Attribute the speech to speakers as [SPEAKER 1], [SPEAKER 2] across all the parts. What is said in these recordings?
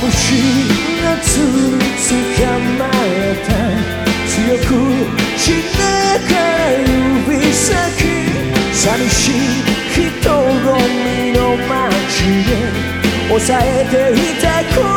[SPEAKER 1] 夏に捕まえた強くしなが指先寂しい人混みの街で抑えていた声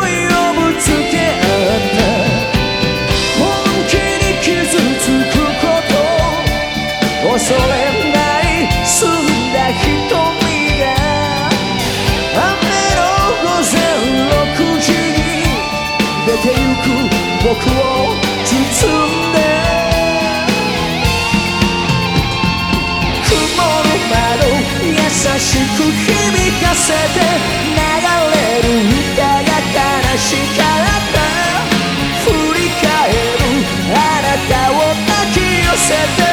[SPEAKER 1] せて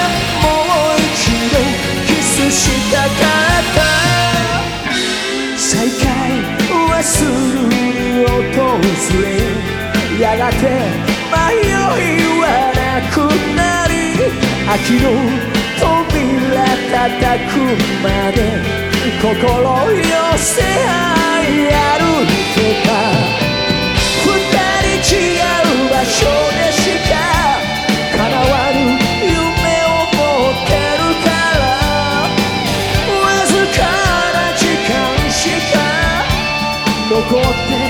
[SPEAKER 1] もう一度キスしたかった。再会はすぐに訪れやがて迷いはなくなり秋の扉叩くまで心寄せ合い残って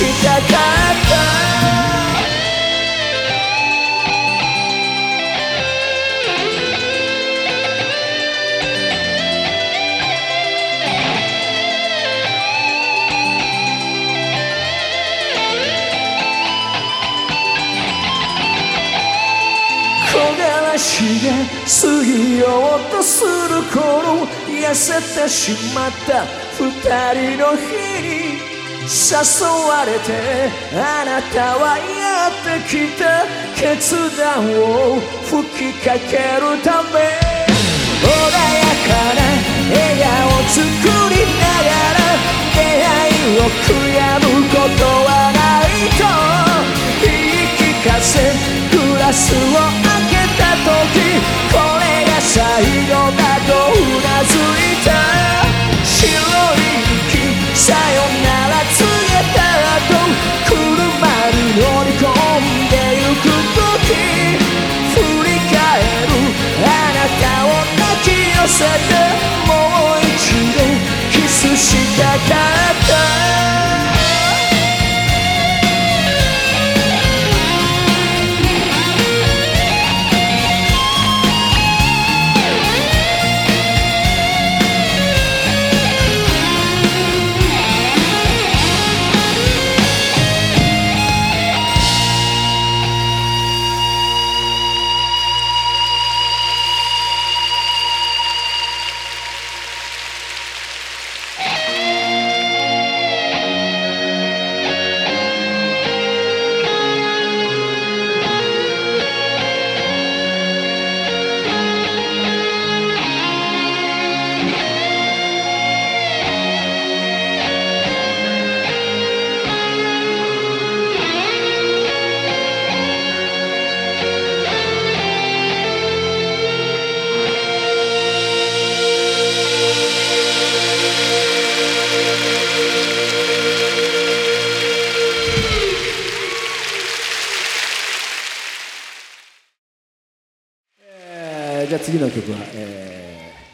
[SPEAKER 1] したかった。しが過ぎようとする頃痩せてしまった二人の日に誘われてあなたはやってきた決断を吹きかけるため。穏やかな笑顔作りながら出会いを悔次の曲は、えー